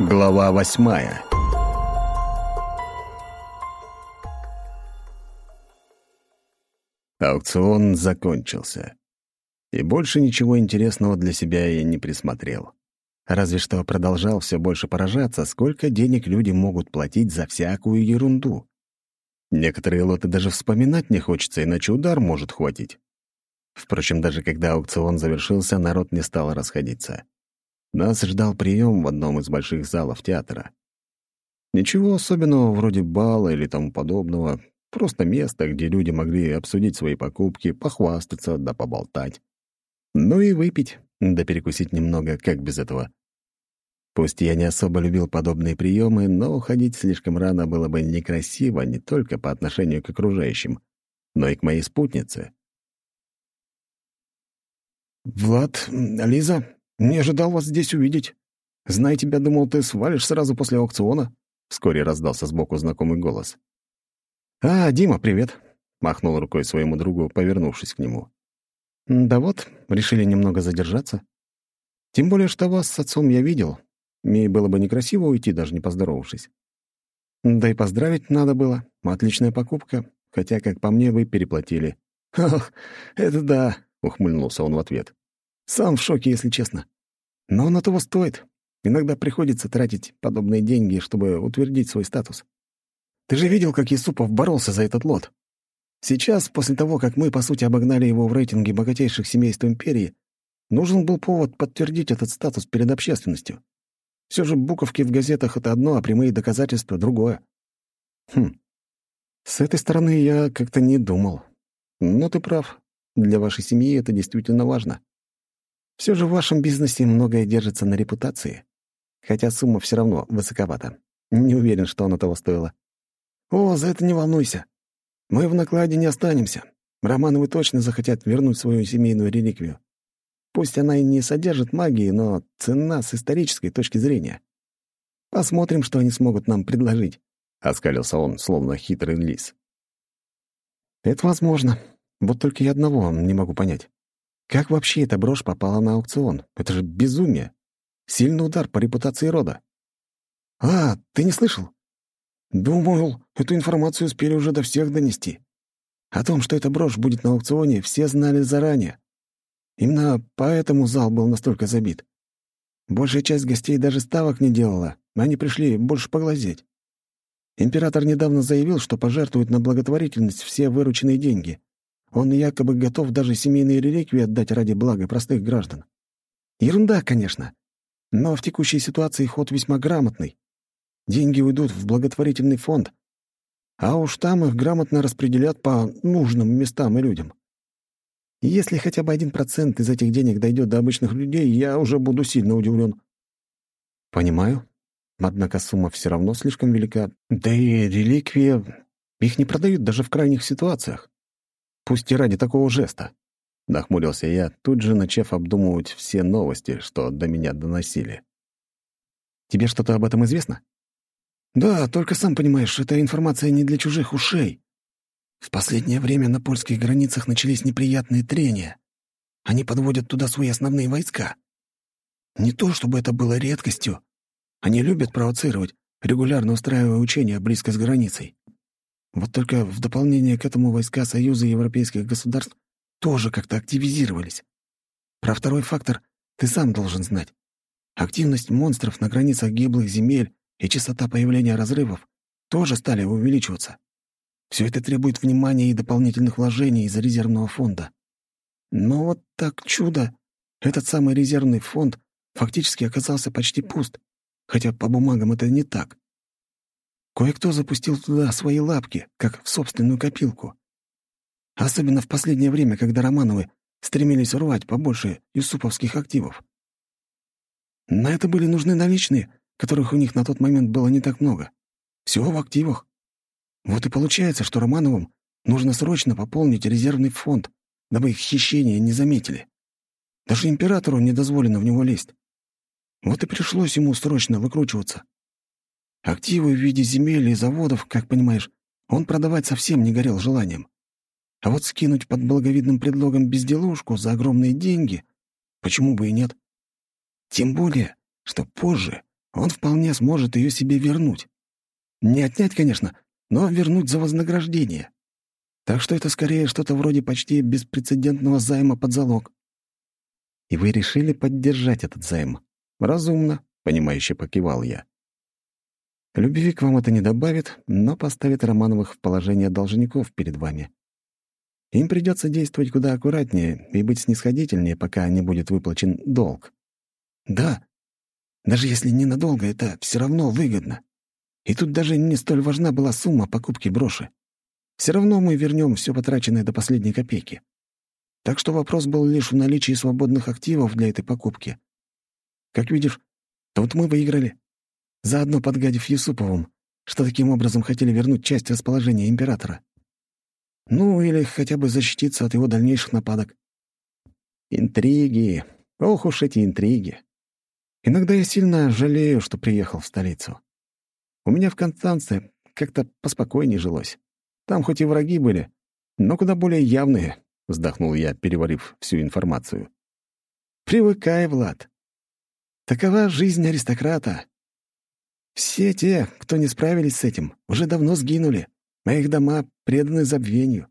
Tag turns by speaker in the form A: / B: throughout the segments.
A: Глава восьмая Аукцион закончился. И больше ничего интересного для себя я не присмотрел. Разве что продолжал все больше поражаться, сколько денег люди могут платить за всякую ерунду. Некоторые лоты даже вспоминать не хочется, иначе удар может хватить. Впрочем, даже когда аукцион завершился, народ не стал расходиться. Нас ждал прием в одном из больших залов театра. Ничего особенного вроде бала или тому подобного, просто место, где люди могли обсудить свои покупки, похвастаться да поболтать. Ну и выпить, да перекусить немного, как без этого. Пусть я не особо любил подобные приемы, но уходить слишком рано было бы некрасиво не только по отношению к окружающим, но и к моей спутнице.
B: «Влад, Лиза, не ожидал вас здесь увидеть. Зная тебя, думал, ты свалишь сразу после аукциона», — вскоре раздался сбоку знакомый голос. «А, Дима, привет», — махнул рукой своему другу, повернувшись к нему. «Да вот, решили немного задержаться. Тем более, что вас с отцом я видел. Мне было бы некрасиво уйти, даже не поздоровавшись. Да и поздравить надо было. Отличная покупка, хотя, как по мне, вы переплатили». «Ах, это да», — ухмыльнулся он в ответ. «Сам в шоке, если честно. Но оно того стоит. Иногда приходится тратить подобные деньги, чтобы утвердить свой статус. Ты же видел, как Юсупов боролся за этот лот. Сейчас, после того, как мы, по сути, обогнали его в рейтинге богатейших семейств империи, нужен был повод подтвердить этот статус перед общественностью. Все же буковки в газетах — это одно, а прямые доказательства — другое. Хм. С этой стороны я как-то не думал. Но ты прав. Для вашей семьи это действительно важно. Все же в вашем бизнесе многое держится на репутации. Хотя сумма все равно высоковата. Не уверен, что она того стоила. О, за это не волнуйся. Мы в накладе не останемся. Романовы точно захотят вернуть свою семейную реликвию. Пусть она и не содержит магии, но цена с исторической точки зрения. Посмотрим, что они смогут нам предложить», — оскалился он, словно хитрый лис. «Это возможно. Вот только я одного не могу понять. Как вообще эта брошь попала на аукцион? Это же безумие. Сильный удар по репутации рода. А, ты не слышал? Думал, эту информацию успели уже до всех донести. О том, что эта брошь будет на аукционе, все знали заранее. Именно поэтому зал был настолько забит. Большая часть гостей даже ставок не делала, они пришли больше поглазеть. Император недавно заявил, что пожертвует на благотворительность все вырученные деньги. Он якобы готов даже семейные реликвии отдать ради блага простых граждан. Ерунда, конечно. Но в текущей ситуации ход весьма грамотный. Деньги уйдут в благотворительный фонд, а уж там их грамотно распределят по нужным местам и людям. если хотя бы один процент из этих денег дойдет до обычных людей, я уже буду сильно удивлен. Понимаю. Однако сумма все равно слишком велика. Да и реликвии... Их не продают даже в крайних ситуациях пусть и ради такого жеста. Нахмурился я, тут же начав обдумывать все новости, что до меня доносили. «Тебе что-то об этом известно?» «Да, только сам понимаешь, эта информация не для чужих ушей. В последнее время на польских границах начались неприятные трения. Они подводят туда свои основные войска. Не то, чтобы это было редкостью. Они любят провоцировать, регулярно устраивая учения близко с границей. Вот только в дополнение к этому войска Союза европейских государств тоже как-то активизировались. Про второй фактор ты сам должен знать. Активность монстров на границах гиблых земель и частота появления разрывов тоже стали увеличиваться. Все это требует внимания и дополнительных вложений из резервного фонда. Но вот так чудо, этот самый резервный фонд фактически оказался почти пуст, хотя по бумагам это не так. Кое-кто запустил туда свои лапки, как в собственную копилку. Особенно в последнее время, когда Романовы стремились урвать побольше юсуповских активов. На это были нужны наличные, которых у них на тот момент было не так много. Всего в активах. Вот и получается, что Романовым нужно срочно пополнить резервный фонд, дабы их хищения не заметили. Даже императору не дозволено в него лезть. Вот и пришлось ему срочно выкручиваться. Активы в виде земель и заводов, как понимаешь, он продавать совсем не горел желанием. А вот скинуть под благовидным предлогом безделушку за огромные деньги, почему бы и нет? Тем более, что позже он вполне сможет ее себе вернуть. Не отнять, конечно, но вернуть за вознаграждение. Так что это скорее что-то вроде почти беспрецедентного займа под залог. И вы решили поддержать этот займ. Разумно, понимающе покивал я. Любви к вам это не добавит, но поставит Романовых в положение должников перед вами. Им придется действовать куда аккуратнее и быть снисходительнее, пока не будет выплачен долг. Да, даже если ненадолго, это все равно выгодно. И тут даже не столь важна была сумма покупки броши. Все равно мы вернем все потраченное до последней копейки. Так что вопрос был лишь в наличии свободных активов для этой покупки. Как видишь, тут мы выиграли. Заодно подгадив Юсуповым, что таким образом хотели вернуть часть расположения императора. Ну, или хотя бы защититься от его дальнейших нападок. Интриги. Ох уж эти интриги. Иногда я сильно жалею, что приехал в столицу. У меня в Констанце как-то поспокойнее жилось. Там хоть и враги были, но куда более явные, — вздохнул я, переварив всю информацию. Привыкай, Влад. Такова жизнь аристократа. Все те, кто не справились с этим, уже давно сгинули, а их дома преданы забвению.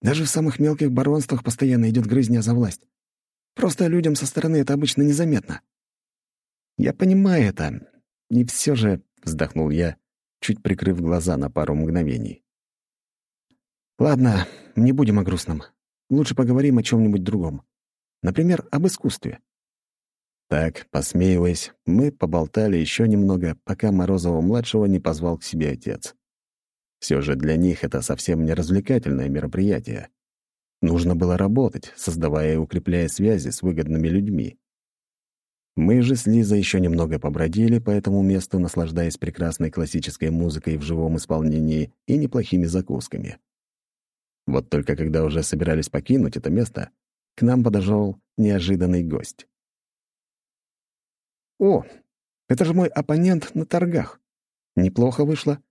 B: Даже в самых мелких баронствах постоянно идет грызня за власть. Просто людям со стороны это обычно незаметно. Я понимаю это, и все же, — вздохнул я, чуть прикрыв глаза на пару мгновений. Ладно, не будем о грустном. Лучше поговорим о чем-нибудь другом. Например, об искусстве. Так, посмеиваясь, мы поболтали еще немного, пока Морозова-младшего не позвал к себе отец. Все же для них это совсем не развлекательное мероприятие. Нужно было работать, создавая и укрепляя связи с выгодными людьми. Мы же с Лизой еще немного побродили по этому месту, наслаждаясь прекрасной классической музыкой в живом исполнении и неплохими закусками. Вот только когда уже собирались покинуть это место, к нам подошел неожиданный гость. «О, это же мой оппонент на торгах. Неплохо вышло.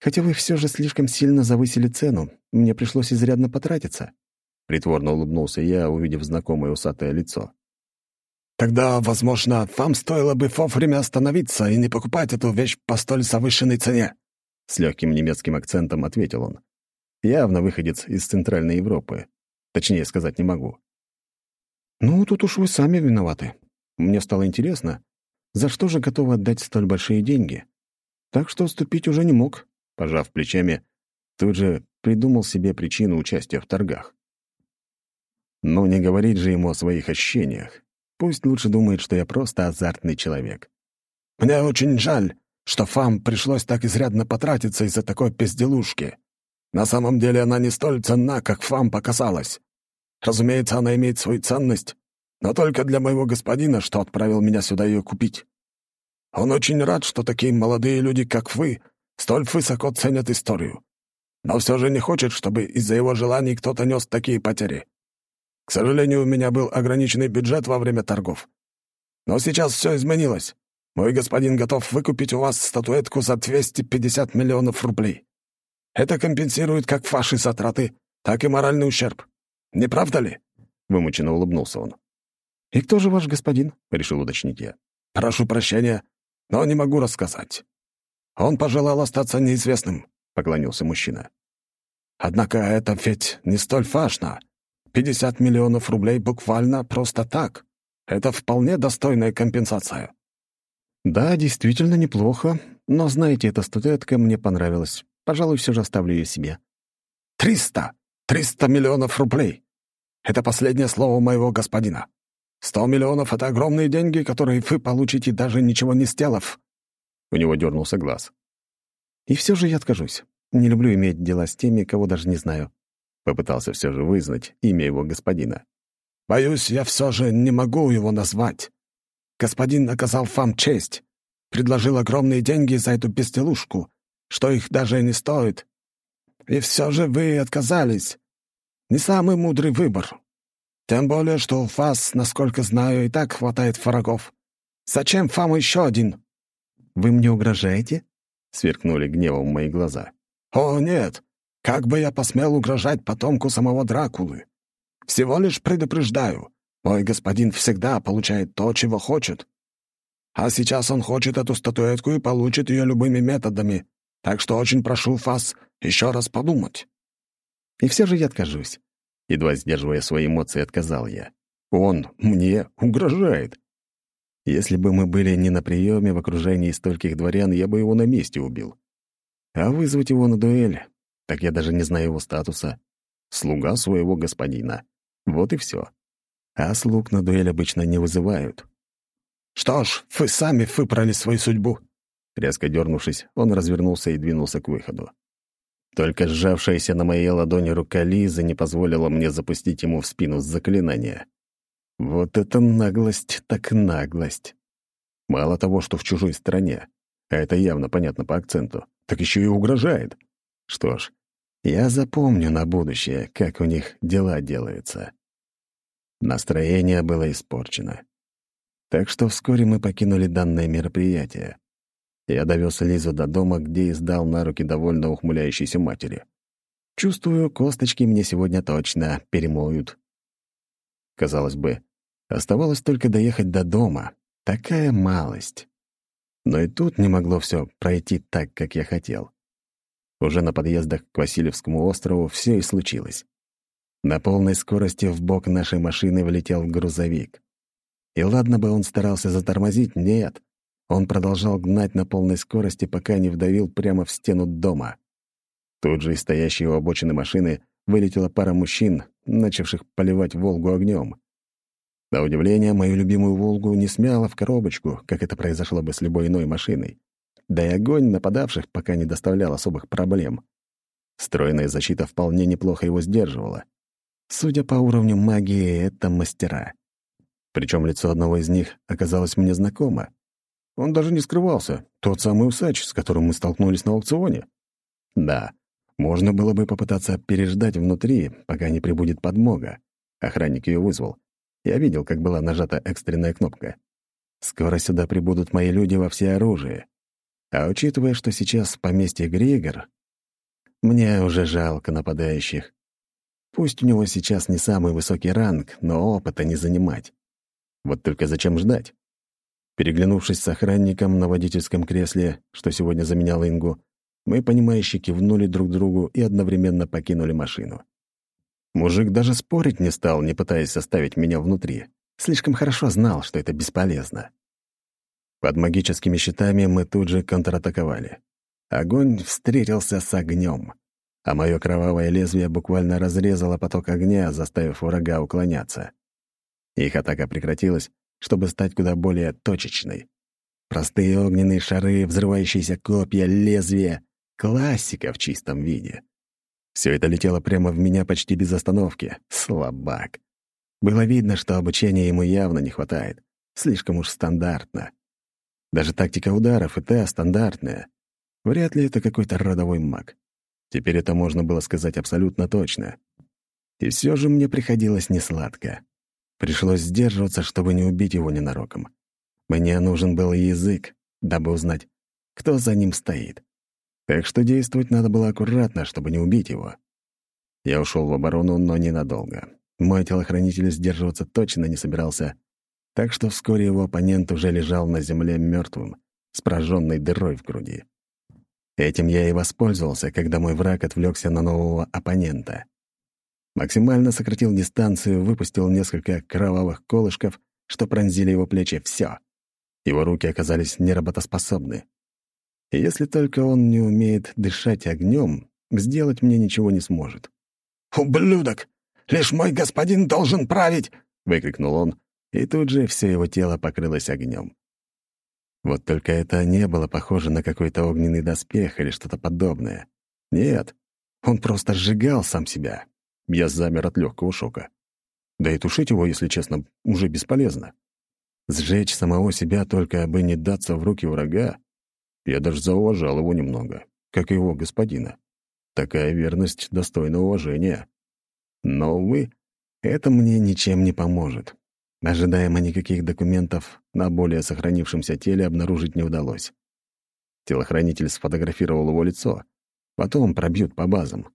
B: Хотя вы все же слишком сильно завысили цену. Мне пришлось изрядно потратиться». Притворно улыбнулся я, увидев знакомое усатое лицо.
C: «Тогда, возможно, вам стоило бы вовремя остановиться и не покупать эту вещь по столь завышенной цене», —
A: с легким немецким акцентом ответил он. Явно выходец из Центральной Европы. Точнее сказать не могу.
B: «Ну, тут уж вы сами виноваты. Мне стало интересно, за что же готовы отдать столь большие деньги? Так что ступить уже не мог».
A: Пожав плечами, тут же придумал себе причину участия в торгах. Но не говорить же ему о своих ощущениях. Пусть лучше думает, что я просто азартный человек.
C: «Мне очень жаль, что вам пришлось так изрядно потратиться из-за такой безделушки», на самом деле она не столь ценна, как вам показалось. Разумеется, она имеет свою ценность, но только для моего господина, что отправил меня сюда ее купить. Он очень рад, что такие молодые люди, как вы, столь высоко ценят историю. Но все же не хочет, чтобы из-за его желаний кто-то нес такие потери. К сожалению, у меня был ограниченный бюджет во время торгов. Но сейчас все изменилось. Мой господин готов выкупить у вас статуэтку за 250 миллионов рублей. Это компенсирует как ваши затраты, так и моральный ущерб. Не правда ли?»
A: Вымученно улыбнулся он.
B: «И кто же ваш господин?»
A: — решил уточнить я.
C: «Прошу прощения, но не могу рассказать. Он пожелал остаться неизвестным», — поклонился мужчина. «Однако это ведь не столь важно. 50 миллионов рублей буквально просто так. Это вполне достойная компенсация».
B: «Да, действительно неплохо. Но, знаете, эта статуэтка мне понравилась. Пожалуй, все же оставлю ее себе.
C: «Триста! Триста миллионов рублей! Это последнее слово моего господина. Сто миллионов — это огромные деньги, которые вы получите, даже ничего не сделав».
A: У него дернулся глаз.
B: «И все же я откажусь. Не люблю иметь дела с теми, кого даже не знаю».
A: Попытался все же вызнать имя его господина.
C: «Боюсь, я все же не могу его назвать. Господин оказал вам честь, предложил огромные деньги за эту безделушку, что их даже не стоит. И все же вы отказались. Не самый мудрый выбор. Тем более, что у вас, насколько знаю, и так хватает врагов. Зачем вам еще один?»
B: «Вы мне угрожаете?»
A: — сверкнули гневом мои глаза.
C: «О, нет! Как бы я посмел угрожать потомку самого Дракулы? Всего лишь предупреждаю. Мой господин всегда получает то, чего хочет. А сейчас он хочет эту статуэтку и получит ее любыми методами. Так что очень прошу вас еще раз подумать».
A: И все же я откажусь. Едва сдерживая свои эмоции, отказал я. Он мне угрожает. Если бы мы были не на приеме в окружении стольких дворян, я бы его на месте убил. А вызвать его на дуэль, так я даже не знаю его статуса. Слуга своего господина. Вот и все. А слуг на дуэль обычно не вызывают.
C: «Что ж, вы сами выбрали свою судьбу».
A: Резко дернувшись, он развернулся и двинулся к выходу. Только сжавшаяся на моей ладони рука Лизы не позволила мне запустить ему в спину заклинание. Вот это наглость так наглость. Мало того, что в чужой стране, а это явно понятно по акценту, так еще и угрожает. Что ж, я запомню на будущее, как у них дела делаются. Настроение было испорчено. Так что вскоре мы покинули данное мероприятие. Я довез Лизу до дома, где издал на руки довольно ухмыляющейся матери. Чувствую, косточки мне сегодня точно перемоют. Казалось бы, оставалось только доехать до дома. Такая малость. Но и тут не могло все пройти так, как я хотел. Уже на подъездах к Васильевскому острову все и случилось. На полной скорости в бок нашей машины влетел грузовик. И ладно бы он старался затормозить, нет. Он продолжал гнать на полной скорости, пока не вдавил прямо в стену дома. Тут же из стоящей у обочины машины вылетела пара мужчин, начавших поливать «Волгу» огнем. На удивление, мою любимую «Волгу» не смяло в коробочку, как это произошло бы с любой иной машиной. Да и огонь нападавших пока не доставлял особых проблем. Стройная защита вполне неплохо его сдерживала. Судя по уровню магии, это мастера. Причем лицо одного из них оказалось мне знакомо. Он даже не скрывался. Тот самый усач, с которым мы столкнулись на аукционе. Да, можно было бы попытаться переждать внутри, пока не прибудет подмога. Охранник ее вызвал. Я видел, как была нажата экстренная кнопка. Скоро сюда прибудут мои люди во всеоружии. А учитывая, что сейчас в поместье Григор, мне уже жалко нападающих. Пусть у него сейчас не самый высокий ранг, но опыта не занимать. Вот только зачем ждать? Переглянувшись с охранником на водительском кресле, что сегодня заменял Ингу, мы, понимающе кивнули друг другу и одновременно покинули машину. Мужик даже спорить не стал, не пытаясь оставить меня внутри. Слишком хорошо знал, что это бесполезно. Под магическими щитами мы тут же контратаковали. Огонь встретился с огнем а мое кровавое лезвие буквально разрезало поток огня, заставив врага уклоняться. Их атака прекратилась, чтобы стать куда более точечной. Простые огненные шары, взрывающиеся копья, лезвия — классика в чистом виде. Все это летело прямо в меня почти без остановки. Слабак. Было видно, что обучения ему явно не хватает. Слишком уж стандартно. Даже тактика ударов и та стандартная. Вряд ли это какой-то родовой маг. Теперь это можно было сказать абсолютно точно. И все же мне приходилось несладко. Пришлось сдерживаться, чтобы не убить его ненароком. Мне нужен был язык, дабы узнать, кто за ним стоит. Так что действовать надо было аккуратно, чтобы не убить его. Я ушел в оборону, но ненадолго. Мой телохранитель сдерживаться точно не собирался, так что вскоре его оппонент уже лежал на земле мертвым, с прожженной дырой в груди. Этим я и воспользовался, когда мой враг отвлекся на нового оппонента. Максимально сократил дистанцию, выпустил несколько кровавых колышков, что пронзили его плечи. Все. Его руки оказались неработоспособны. И если только он не умеет дышать огнем, сделать мне ничего не сможет.
C: «Ублюдок! Лишь мой господин должен править!» — выкрикнул он,
A: и тут же все его тело покрылось огнем. Вот только это не было похоже на какой-то огненный доспех или что-то подобное. Нет, он просто сжигал сам себя. Я замер от легкого шока. Да и тушить его, если честно, уже бесполезно. Сжечь самого себя только бы не даться в руки врага. Я даже зауважал его немного, как и его господина. Такая верность достойна уважения. Но, увы, это мне ничем не поможет. Ожидаемо никаких документов на более сохранившемся теле обнаружить не удалось. Телохранитель сфотографировал его лицо. Потом пробьют по базам.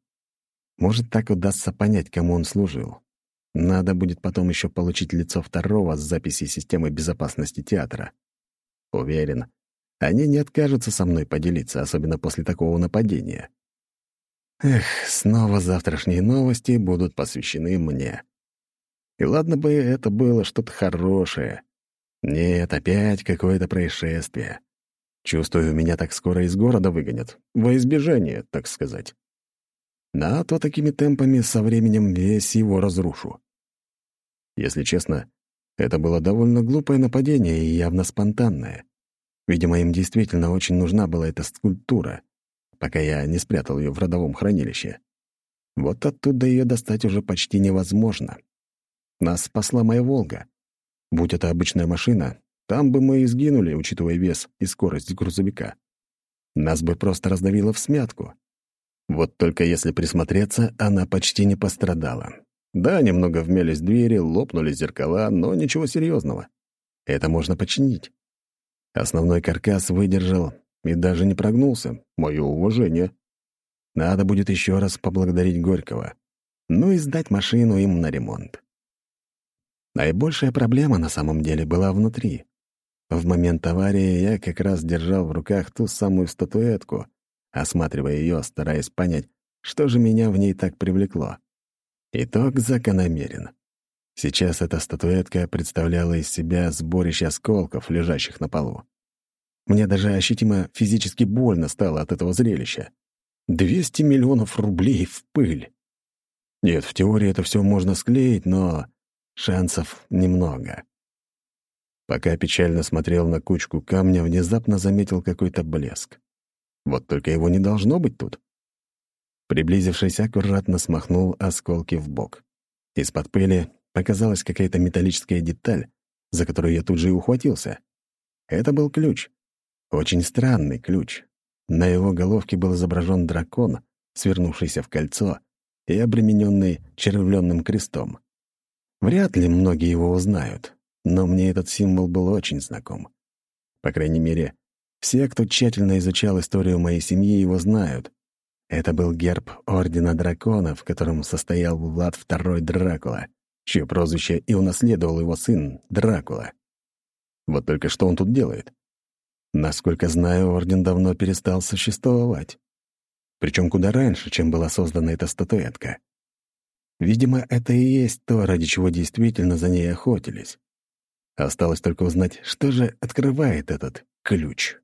A: Может, так удастся понять, кому он служил. Надо будет потом еще получить лицо второго с записи системы безопасности театра. Уверен, они не откажутся со мной поделиться, особенно после такого нападения. Эх, снова завтрашние новости будут посвящены мне. И ладно бы это было что-то хорошее. Нет, опять какое-то происшествие. Чувствую, меня так скоро из города выгонят. Во избежание, так сказать. Да, то такими темпами со временем весь его разрушу. Если честно, это было довольно глупое нападение и явно спонтанное. Видимо, им действительно очень нужна была эта скульптура, пока я не спрятал ее в родовом хранилище. Вот оттуда ее достать уже почти невозможно. Нас спасла моя «Волга». Будь это обычная машина, там бы мы и сгинули, учитывая вес и скорость грузовика. Нас бы просто раздавило в смятку. Вот только если присмотреться, она почти не пострадала. Да, немного вмялись двери, лопнули зеркала, но ничего серьезного. Это можно починить. Основной каркас выдержал и даже не прогнулся. Мое уважение. Надо будет еще раз поблагодарить Горького. Ну и сдать машину им на ремонт. Наибольшая проблема на самом деле была внутри. В момент аварии я как раз держал в руках ту самую статуэтку, осматривая ее, стараясь понять, что же меня в ней так привлекло. Итог закономерен. Сейчас эта статуэтка представляла из себя сборище осколков, лежащих на полу. Мне даже ощутимо физически больно стало от этого зрелища. 200 миллионов рублей в пыль. Нет, в теории это все можно склеить, но шансов немного. Пока печально смотрел на кучку камня, внезапно заметил какой-то блеск. Вот только его не должно быть тут. Приблизившись, аккуратно смахнул осколки в бок. Из-под пыли показалась какая-то металлическая деталь, за которую я тут же и ухватился. Это был ключ. Очень странный ключ. На его головке был изображен дракон, свернувшийся в кольцо и обремененный червленным крестом. Вряд ли многие его узнают, но мне этот символ был очень знаком. По крайней мере, все, кто тщательно изучал историю моей семьи, его знают. Это был герб Ордена Дракона, в котором состоял Влад II Дракула, чье прозвище и унаследовал его сын Дракула. Вот только что он тут делает? Насколько знаю, Орден давно перестал существовать. Причем куда раньше, чем была создана эта статуэтка. Видимо, это и есть то, ради чего действительно за ней охотились. Осталось только узнать, что же открывает этот ключ.